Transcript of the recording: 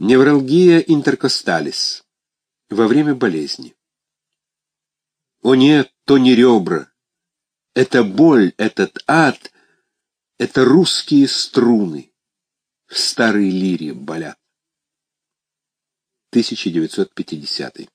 Невралгия интеркосталис. Во время болезни. О нет, то не ребра. Это боль, этот ад, это русские струны. В старой лире болят. 1950